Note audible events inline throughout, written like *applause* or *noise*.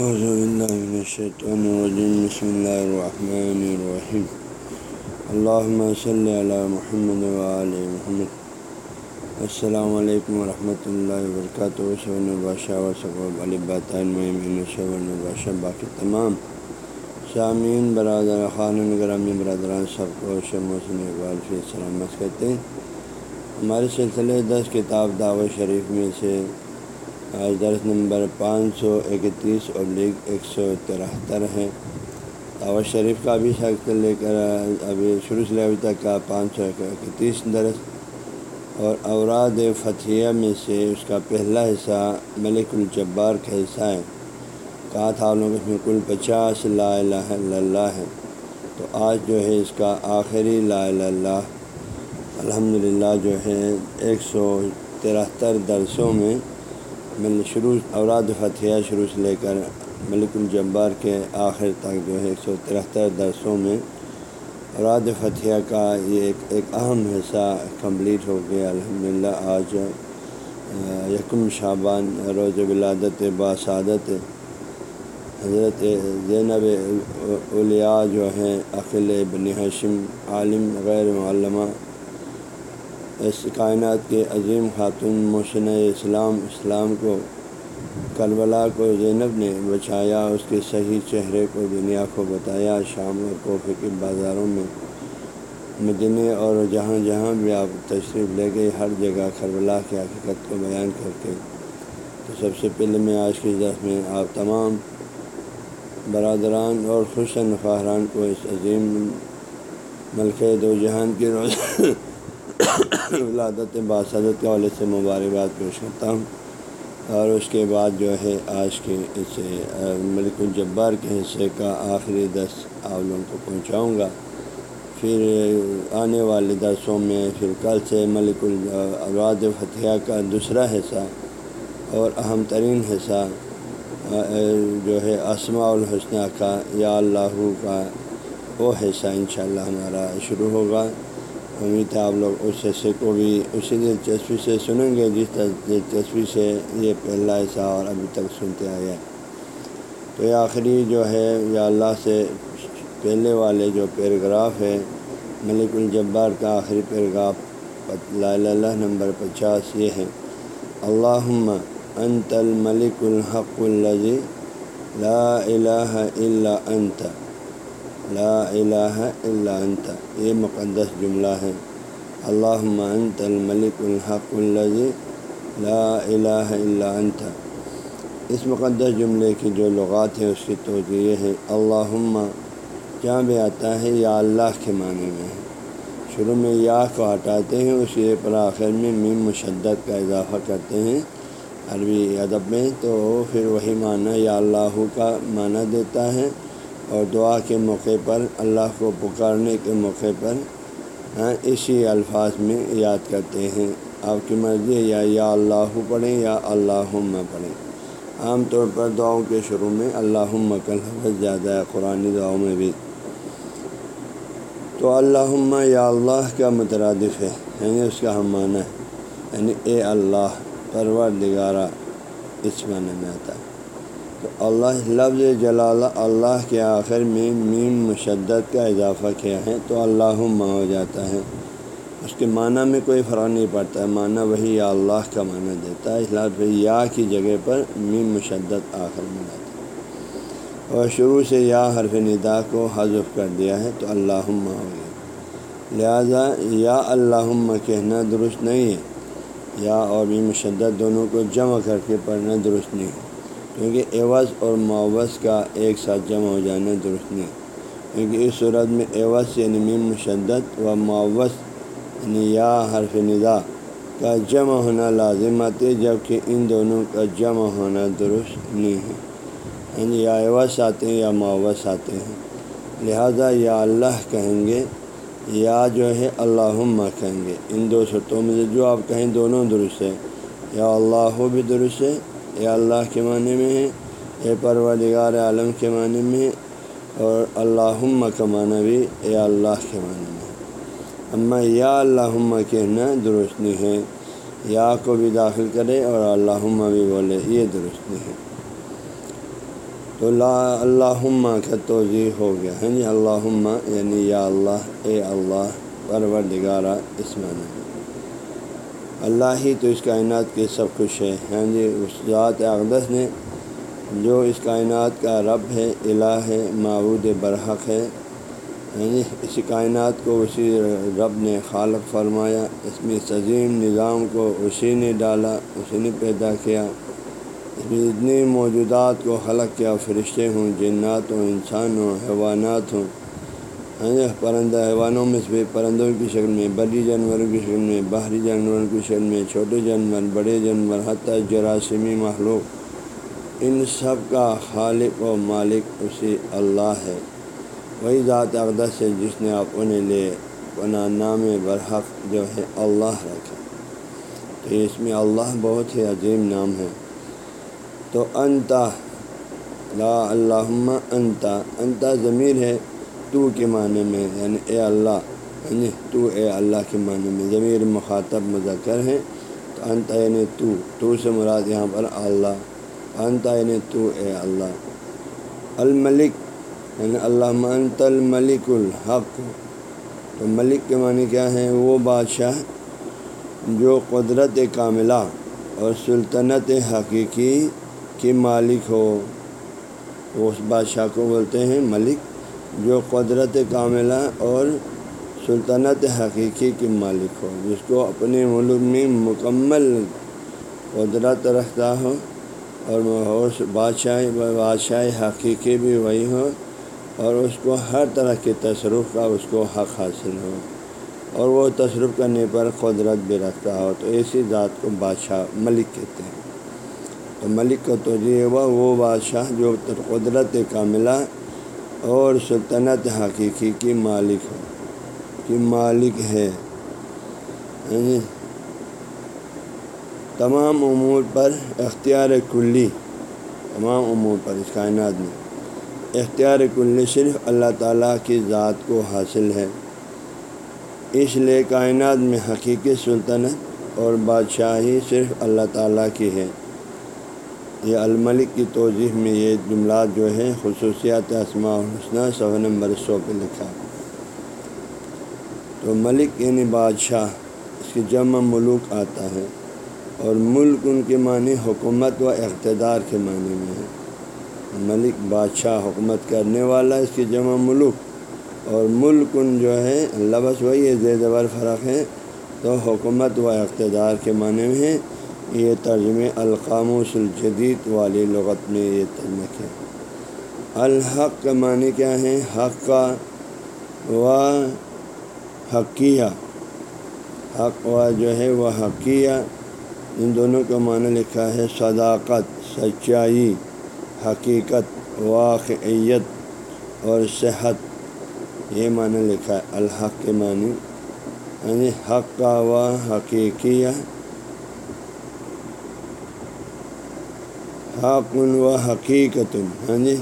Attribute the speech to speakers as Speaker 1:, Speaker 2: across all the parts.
Speaker 1: اعوذ باللہ من الشیطان الرجیم بسم اللہ الرحمن الرحیم اللہم صلی علی محمد وعلی محمد. السلام علیکم ورحمۃ اللہ وبرکاتہ شون البادشاہ و صبح علی بطین شون البادشاہ باقی تمام سامعین، برادر خان گرامی، برادران سب کو شموسن اقبال فی سلامت کہتے ہیں۔ ہمارے سلسلے دس کتاب دعوت شریف میں سے آج درس نمبر پانچ سو اکتیس اور لیگ ایک سو ترہتر ہے۔ دعوت شریف کا بھی شخص لے کر ابھی شروع سے ابھی تک کا پانچ سو اکتیس درس۔ اور اوراد فتھیہ میں سے اس کا پہلا حصہ ملک الجبار کا حصہ ہے۔ کہا تھا لوگ اس میں کل پچاس لا الہ الا اللہ ہے۔ تو آج جو ہے اس کا آخری لا الہ اللہ۔ الحمدللہ جو ہے ایک سو ترہتر درسوں میں مل شروع اوراد فتح شروع سے لے کر ملک الجبار کے آخر تک جو ہے ایک سو ترہتر درسوں میں اوراد فتح کا یہ ایک ایک اہم حصہ کمپلیٹ ہو گیا۔ الحمد للہ آج یکم شعبان، روز ولادت باسعادت حضرت زینب اولیاء جو ہیں عقل ابن حشم، عالم غیر معلمہ اس کائنات کے عظیم خاتون محسن اسلام اسلام کو، کربلا کو زینب نے بچایا اس کے صحیح چہرے کو دنیا کو بتایا، شام اور کوفے کے بازاروں میں مدنے اور جہاں جہاں بھی آپ تشریف لے گئے، ہر جگہ کربلا کی حقیقت کو بیان کر کے تو سب سے پہلے میں آج کی درس میں آپ تمام برادران اور خوش نفاران کو اس عظیم ملک دو جہان کی روز ولادت باسدت کے حوالے سے مبارکباد پیش کرتا ہوں۔ اور اس کے بعد جو ہے، آج کے اس ملک الجبار کے حصے کا آخری دس آپ لوگوں کو پہنچاؤں گا۔ پھر آنے والے درسوں میں پھر کل سے ملک الواد فتح کا دوسرا حصہ اور اہم ترین حصہ جو ہے، اسماء الحسنہ کا یا اللہ کا وہ حصہ انشاءاللہ ہمارا شروع ہوگا۔ امید ہے آپ لوگ اس حصے کو بھی اسی دلچسپی سے سنیں گے جس دلچسپی سے یہ پہلا حصہ اور ابھی تک سنتے آئے تو یہ آخری جو ہے یا اللہ سے پہلے والے جو پیراگراف ہے ملک الجبار کا آخری پیراگراف لا اللہ نمبر پچاس یہ ہے۔ اللہ انت الملک الحق الزی لا الہ الا انت۔ لا الہ الا انت یہ مقدس جملہ ہے. اللہ انت الملک الحق الزی لا الہ الا انت اس مقدس جملے کی جو لغات ہیں اس کی توجہ یہ ہے. اللہ جہاں بھی آتا ہے؟ یا اللہ کے معنی میں. ہے شروع میں یا کو ہٹاتے ہیں، اس کے پر آخر میں میم مشدت کا اضافہ کرتے ہیں. عربی ادب میں تو پھر وہی معنی یا اللہ کا معنی دیتا ہے. اور دعا کے موقع پر اللہ کو پکارنے کے موقع پر ہاں، اسی الفاظ میں یاد کرتے ہیں۔ آپ کی مرضی ہے یا یا اللہ پڑھیں یا اللہ پڑھیں۔ عام طور پر دعاؤں کے شروع میں اللہ کا لفظ زیادہ ہے، قرآن دعاؤں میں بھی۔ تو اللہ یا اللہ کا مترادف ہے یعنی اس کا ہم معنی ہے۔ یعنی اے اللہ پرور دگارہ اس معنی میں آتا ہے۔ تو اللہ لفظ جلالہ اللہ کے آخر میں میم مشدت کا اضافہ کیا ہے تو اللہ ہو جاتا ہے۔ اس کے معنی میں کوئی فرق نہیں پڑتا ہے معنی وہی یا اللہ کا معنی دیتا ہے۔ اس لفظ یا کی جگہ پر میم مشدت آخر میں لاتا ہے۔ اور شروع سے یا حرف ندا کو حذف کر دیا ہے تو اللہ ہو گیا۔ لہذا یا اللہ کہنا درست نہیں ہے۔ یا اور میم مشدت دونوں کو جمع کر کے پڑھنا درست نہیں ہے۔ کیونکہ عوض اور معوض کا ایک ساتھ جمع ہو جانا درست نہیں۔ کیونکہ اس صورت میں عوض یعنی میم مشدت و معوض یعنی یا حرف ندا کا جمع ہونا لازم آتی ہے جبکہ ان دونوں کا جمع ہونا درست نہیں ہے۔ یعنی یا عوض آتے ہیں یا معوض آتے ہیں۔ لہذا یا اللہ کہیں گے، یا جو ہے اللہ کہیں گے۔ ان دو صورتوں میں سے جو آپ کہیں، دونوں درست ہے یا اللہ بھی درست ہے یا اللہ کے معنی میں ہے، اے پروردگار عالم کے معنی میں ہے، اور اللہ کا معنی بھی اے اللہ کے معنی میں اما یا اللہ کہنا درست نہیں ہے۔ یا کو بھی داخل کرے اور اللہ بھی بولے، یہ درست نہیں ہے۔ تو لا اللہ کا توضیع ہو گیا یعنی ہاں جی اللہ یعنی یا اللہ، اے اللہ پروردگارہ اس معنی میں۔ اللہ ہی تو اس کائنات کے سب کچھ ہے۔ ہاں جی اس ذات اقدس نے جو اس کائنات کا رب ہے، الہ ہے، معبود برحق ہے۔ ہاں جی اس کائنات کو اسی رب نے خالق فرمایا، اس میں عظیم نظام کو اسی نے ڈالا، اسی نے پیدا کیا۔ اس میں اتنی موجودات کو خلق کیا، فرشتے ہوں، جنات ہوں، انسان ہوں، حیوانات ہوں۔ ہاں پرندہ حیوانوں میں سے پرندوں کی شکل میں بڑی جانوروں کی شکل میں، باہری جانوروں کی شکل میں، چھوٹے جانور، بڑے جانور، حتیٰ جراثیمی مخلوق۔ ان سب کا خالق و مالک اسی اللہ ہے۔ وہی ذات اقدس ہے جس نے اپنے لیے اپنا نام برحق جو ہے اللہ رکھا۔ تو اس میں اللہ بہت ہی عظیم نام ہے۔ تو انتا، لا اللہ انتا انتا ضمیر ہے۔ تو کے معنی میں یعنی اے اللہ یعنی تو اے اللہ کے معنی میں۔ ضمیر مخاطب مذکر ہے تو انتا یعنی تو تو سے مراد یہاں پر اللہ انتا یعنی تو اے اللہ۔ الملک یعنی اللہ انت الملک الحق۔ تو ملک کے معنی کیا ہے وہ بادشاہ جو قدرت کاملہ اور سلطنت حقیقی کی مالک ہو۔ اس بادشاہ کو بولتے ہیں ملک۔ جو قدرت کاملہ اور سلطنت حقیقی کی مالک ہو، جس کو اپنے ملک میں مکمل قدرت رکھتا ہو اور بادشاہ بادشاہ حقیقی بھی وہی ہو اور اس کو ہر طرح کے تصرف کا اس کو حق حاصل ہو اور وہ تصرف کرنے پر قدرت بھی رکھتا ہو، تو ایسی ذات کو بادشاہ ملک کہتے ہیں۔ تو ملک کا توجہ ہوا، وہ بادشاہ جو قدرت کاملہ اور سلطنت حقیقی کی مالک ہو کی مالک ہے۔ یعنی تمام امور پر اختیار کلی، تمام امور پر اس کائنات میں۔ اختیار کلی صرف اللہ تعالیٰ کی ذات کو حاصل ہے۔ اس لیے کائنات میں حقیقی سلطنت اور بادشاہی صرف اللہ تعالیٰ کی ہے۔ یہ الملک کی توضیح میں یہ جملات جو ہے خصوصیات اسماء الحسنہ صفحہ نمبر سو پہ لکھا۔ تو ملک یعنی بادشاہ، اس کی جمع ملوک آتا ہے اور ملک ان کے معنی حکومت و اقتدار کے معنی میں ہے۔ ملک بادشاہ حکومت کرنے والا، اس کی جمع ملک اور ملک ان جو ہے، لفظ وہی ہے زیر زبر فرق ہے، تو حکومت و اقتدار کے معنی میں ہے۔ یہ ترجمے القاموس الجدید والی لغت میں یہ ترجمہ کیا الحق کا معنی کیا ہے؟ حق کا و حقیہ۔ حق و جو ہے وہ حقیہ۔ ان دونوں کا معنی لکھا ہے صداقت، سچائی، حقیقت، واقعیت اور صحت۔ یہ معنی لکھا ہے الحق کے معنی یعنی حق کا و حقیقیہ۔ حقن و حقیقت ہاں جی یعنی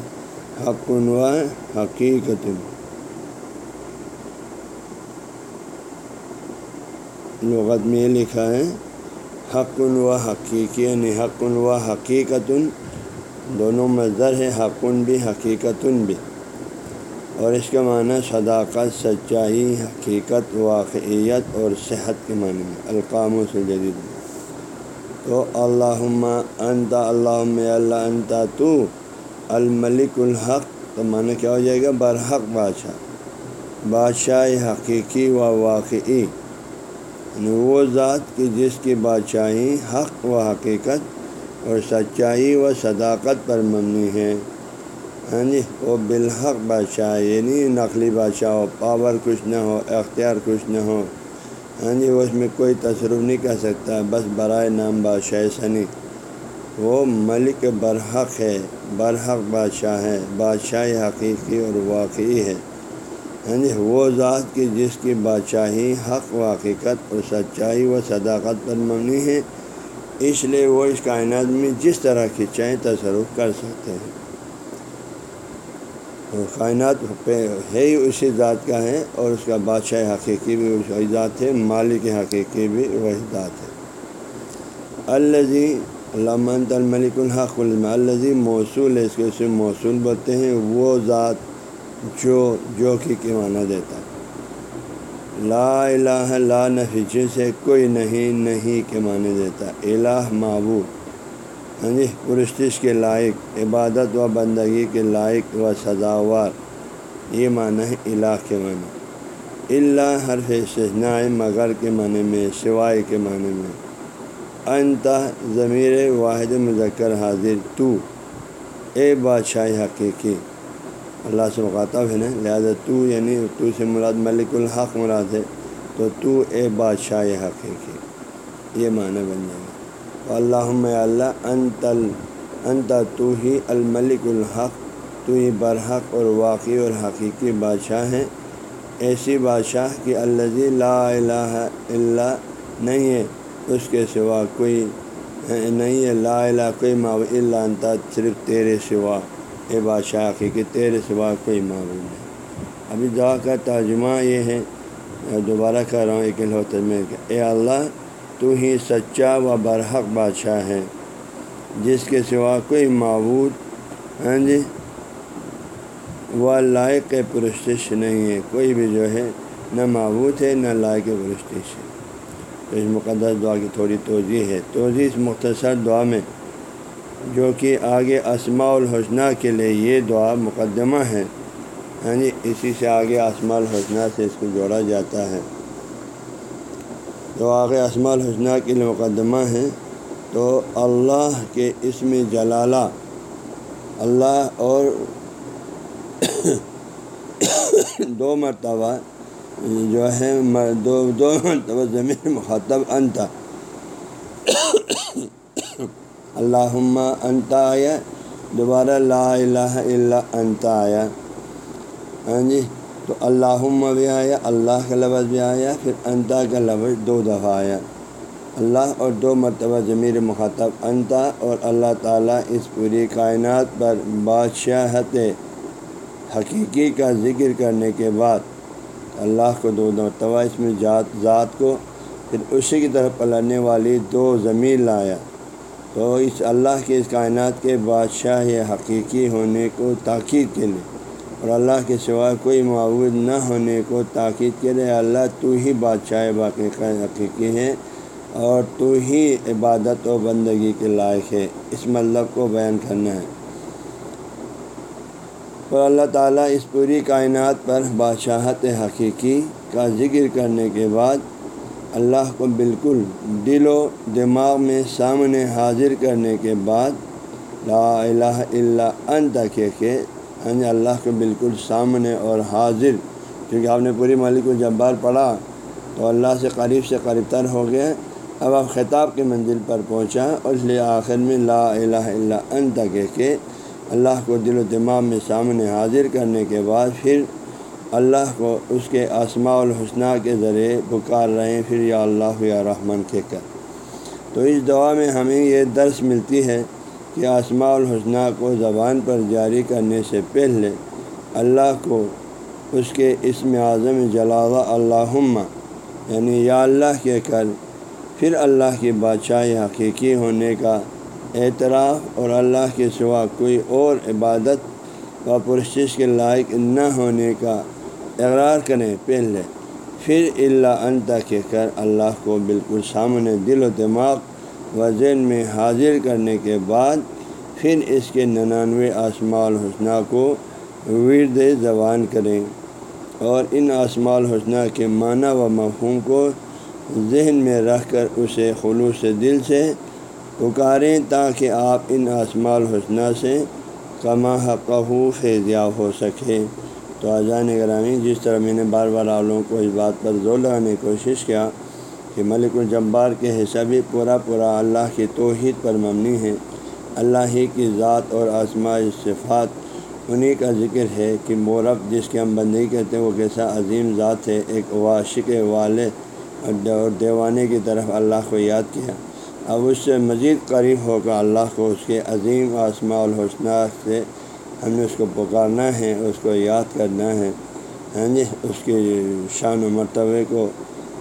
Speaker 1: حقن و حقیقت لغت میں یہ لکھا ہے، حقن و حقیقی یعنی حقن و حقیقت دونوں مظر ہے حقن بھی حقیقت بھی. اور اس کا معنی صداقت، سچائی، حقیقت، واقعیت اور صحت کے معنی میں القام و جدید تو اللہ انت اللہ اللہ انتا تو الملک الحق تو معنی کیا ہو جائے گا؟ برحق بادشاہ. بادشاہ حقیقی و واقعی. یعنی وہ ذات کی جس کی بادشاہی حق و حقیقت اور سچائی و صداقت پر مبنی ہے. ہاں جی وہ بالحق بادشاہ یعنی نقلی بادشاہ ہو پاور کچھ نہ ہو، اختیار کچھ نہ ہو. ہاں جی وہ اس میں کوئی تصرف نہیں کر سکتا۔ بس برائے نام بادشاہ سنی۔ وہ ملک برحق ہے، برحق بادشاہ ہے، بادشاہ حقیقی اور واقعی ہے۔ ہاں جی وہ ذات کی جس کی بادشاہی حق و حقیقت اور سچائی و صداقت پر مبنی ہے، اس لیے وہ اس کائنات میں جس طرح کی چاہیں تصرف کر سکتے ہیں۔ کائنات پہ ہے ہی اسی ذات کا ہے اور اس کا بادشاہ حقیقی بھی وہی ذات ہے، مالک حقیقی بھی وہی ذات ہے۔ الزی علامہ الملک الحق الزی موصول ہے، اس کے اسے موصول بولتے ہیں، وہ ذات جو جو کی کے معنی دیتا ہے۔ لا الہ لا نفی سے کوئی نہیں نہیں کے معنی دیتا الہ معبود۔ ہاں جی پرستش کے لائق، عبادت و بندگی کے لائق و سزاوار، یہ معنی ہے الہ کے معنی۔ اللہ حرف سجنا مگر کے معنی میں، سوائے کے معنی میں۔ انتا ضمیر واحد مذکر حاضر، تو۔ اے بادشاہ حقیقی، اللہ سے مخاطب ہے نا؟ لہٰذا تو یعنی تو سے مراد ملک الحق مراد ہے، تو تو اے بادشاہ حقیقی۔ یہ معنی بن جائے۔ گا اللہ اللہ انتل انتا تو ہی الملک الحق، تو ہی برحق اور واقعی اور حقیقی بادشاہ ہیں۔ ایسی بادشاہ کہ اللہ لا الہ الا نہیں ہے، اس کے سوا کوئی نہیں ہے۔ لا الہ کوئی اللہ انتا صرف تیرے سوا۔ اے بادشاہ حقیقی، تیرے سوا کوئی معبود نہیں۔ ابھی دعا کا ترجمہ یہ ہے دوبارہ کہہ رہا ہوں ایک الحتمے اے اللہ تو ہی سچا و برحق بادشاہ ہے، جس کے سوا کوئی معبود ہاں جی وہ لائق پرستش نہیں ہے۔ کوئی بھی جو ہے، نہ معبود ہے، نہ لائق پرستش ہے۔ تو اس مقدس دعا کی تھوڑی توضیع ہے۔ توضیع اس مختصر دعا میں، جو کہ آگے اسماع الحسنہ کے لیے یہ دعا مقدمہ ہے۔ ہاں جی اسی سے آگے اسماع الحسنہ سے اس کو جوڑا جاتا ہے۔ تو آگے اسماع الحسنہ کے لیے مقدمہ ہے، تو اللہ کے اسم جلالہ، اللہ اور *coughs* دو مرتبہ جو ہے، دو دو مرتبہ زمین مخاطب انتا *coughs* اللہ انتا آیا، دوبارہ لا الہ الا انتا آیا۔ ہاں جی۔ تو اللہ بھی آیا، اللہ کا لفظ بھی آیا، پھر انتا کا لفظ دو دفعہ آیا۔ اللہ اور دو مرتبہ ضمیر مخاطب، انتا اور اللہ تعالیٰ اس پوری کائنات پر بادشاہت حقیقی کا ذکر کرنے کے بعد اللہ کو دو مرتبہ اس میں ذات ذات کو، پھر اسی کی طرف پلنے والی دو ضمیر لایا۔ تو اس اللہ کے اس کائنات کے بادشاہ حقیقی ہونے کو تاکید کے لیے۔ اور اللہ کے سوا کوئی معبود نہ ہونے کو تاکید کے لیے اللہ تو ہی بادشاہ باقی حقیقی ہے اور تو ہی عبادت و بندگی کے لائق ہے اس مطلب کو بیان کرنا ہے۔ اور اللہ تعالیٰ اس پوری کائنات پر بادشاہت حقیقی کا ذکر کرنے کے بعد اللہ کو بالکل دل و دماغ میں سامنے حاضر کرنے کے بعد لا الہ الا انت کہ ہاں جی اللہ کے بالکل سامنے اور حاضر۔ کیونکہ آپ نے پوری مالک کو جب بار پڑھا، تو اللہ سے قریب سے قریب تر ہو گیا اب آپ خطاب کی منزل پر پہنچا اور اس لیے آخر میں لا الہ الا انت کہہ کے اللہ کو دل و دماغ میں سامنے حاضر کرنے کے بعد پھر اللہ کو اس کے آسماء الحسنہ کے ذریعے پکار رہے ہیں۔ پھر یا اللہ، یا رحمن کہہ کر۔ تو اس دعا میں ہمیں یہ درس ملتی ہے کہ آسماء الحسنہ کو زبان پر جاری کرنے سے پہلے اللہ کو اس کے اسم اعظم جلالہ اللہ یعنی یا اللہ کے کر پھر اللہ کی بادشاہ حقیقی ہونے کا اعتراف اور اللہ کے سوا کوئی اور عبادت و پرشش کے لائق نہ ہونے کا اقرار کریں پہلے، پھر اللہ انتا کے کر اللہ کو بالکل سامنے دل و دماغ و ذہن میں حاضر کرنے کے بعد پھر اس کے ننانوے آسماء الحسنہ کو ورد زبان کریں اور ان آسماء الحسنہ کے معنی و مفہوم کو ذہن میں رکھ کر اسے خلوص دل سے پکاریں تاکہ آپ ان آسماء الحسنہ سے کما حقہ فیضیاب ہو سکے تو اذان گرامی، جس طرح میں نے بار بار آپ لوگوں کو اس بات پر زور لگانے کی کوشش کیا کہ ملک الجبار کے حصہ بھی پورا پورا اللہ کی توحید پر مبنی ہے۔ اللہ ہی کی ذات اور آسماء صفات، انہی کا ذکر ہے کہ مورب جس کے ہم بندگی کہتے ہیں، وہ کیسا عظیم ذات ہے۔ ایک واشق والے اور دیوانے کی طرف اللہ کو یاد کیا۔ اب اس سے مزید قریب ہو کر اللہ کو، اس کے عظیم آسماء الحسنہ سے ہم نے اس کو پکارنا ہے، اس کو یاد کرنا ہے۔ ہاں جی اس کی شان و مرتبے کو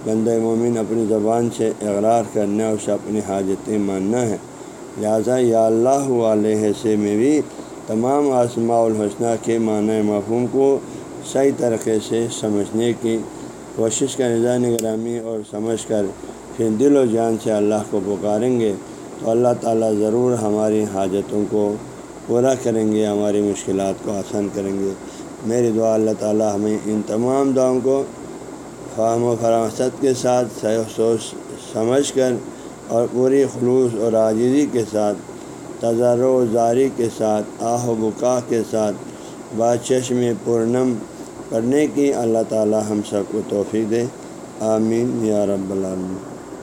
Speaker 1: بندہ مومن اپنی زبان سے اقرار کرنا ہے اسے اپنی حاجتیں ماننا ہے۔ لہٰذا یا اللہ علیہ سے میں بھی تمام آسماء الحسنہ کے معنی مفہوم کو صحیح طریقے سے سمجھنے کی کوشش کا نظام نگرامی اور سمجھ کر پھر دل و جان سے اللہ کو پکاریں گے تو اللہ تعالیٰ ضرور ہماری حاجتوں کو پورا کریں گے، ہماری مشکلات کو آسان کریں گے۔ میری دعا اللہ تعالیٰ ہمیں ان تمام دعاؤں کو فہم و فراست کے ساتھ سوچ سمجھ کر اور پوری خلوص اور عاجزی کے ساتھ تجار و زاری کے ساتھ، آہ و بکا کے ساتھ بادشم پورنم کرنے کی اللہ تعالیٰ ہم سب کو توفیق دے۔ آمین۔ یا رب العالمین۔